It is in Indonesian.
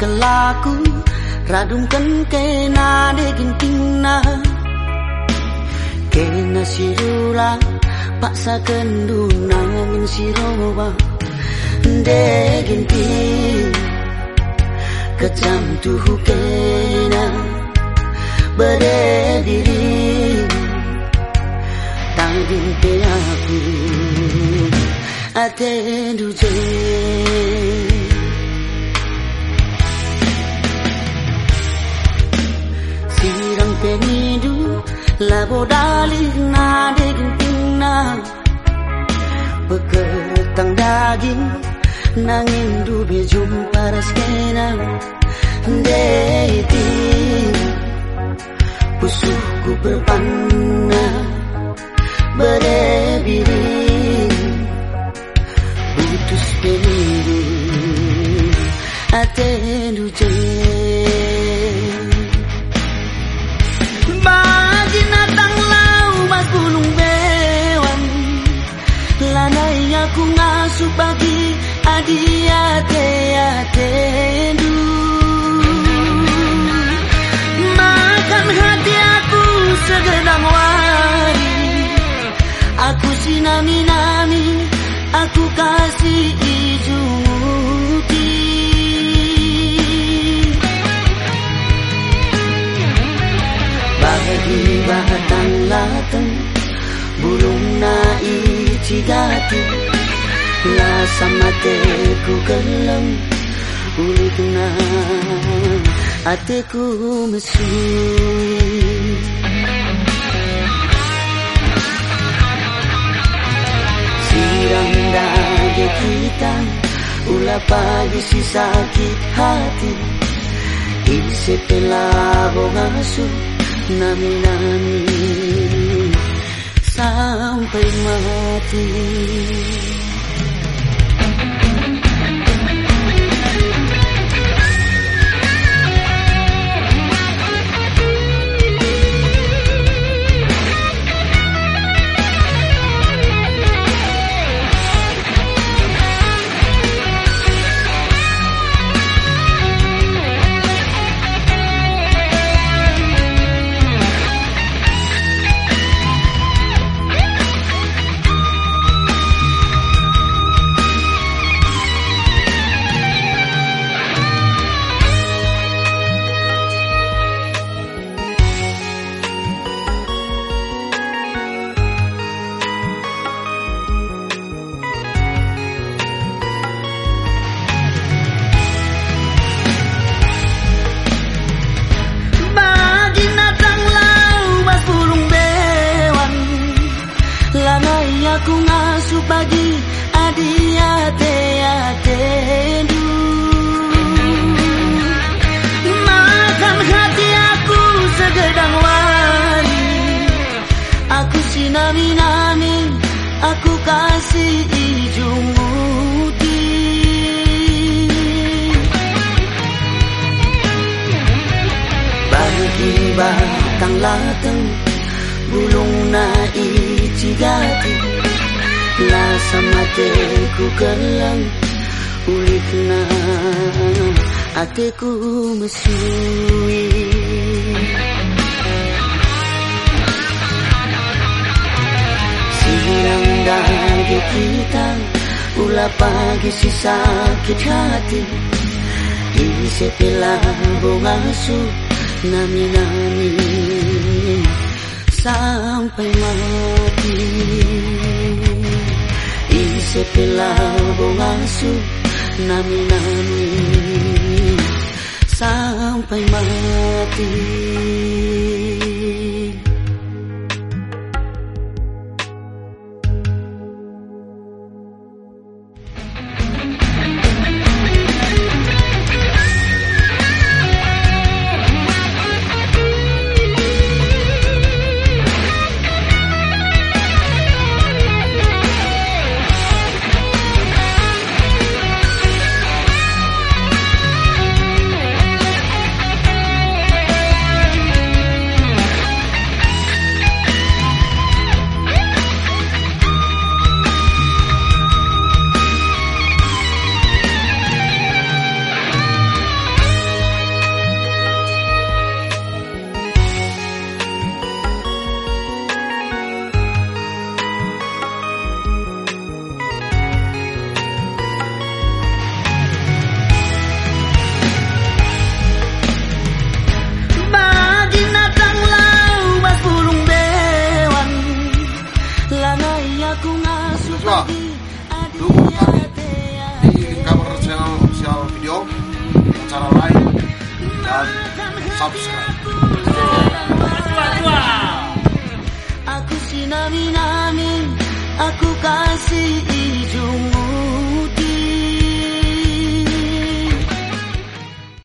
kelaku radungkan kena degin tingna kena sirula paksa kendunangin siroba degin ting kecam tuh kena. Berdiri tanggung aku ate duje labo dalih na daging tingna beketang daging nangin dubi jumpa raskena dating Pusuhku berpanah Berebiring Putus peliru Atenu Bagi Benci nami-nami Aku kasih ijung bahatan laten, Burung nai cigati. La sama teku gelem Ulu tengah Ateku mesui kita Ulah pagi si sakit hati. Isi pelabo ngasu Nami-nami Sampai mati iba kang latang Bulong na ichigati Nasa mate ko kalang Ulit na ate ko masuwi Sirang dahil dage kita Ulah pagi si sakit hati. Isi pilah bongsu Nami-nami. Sampai mati. Isi pilah bongsu Nami-nami. Sampai mati 南南あこかしい情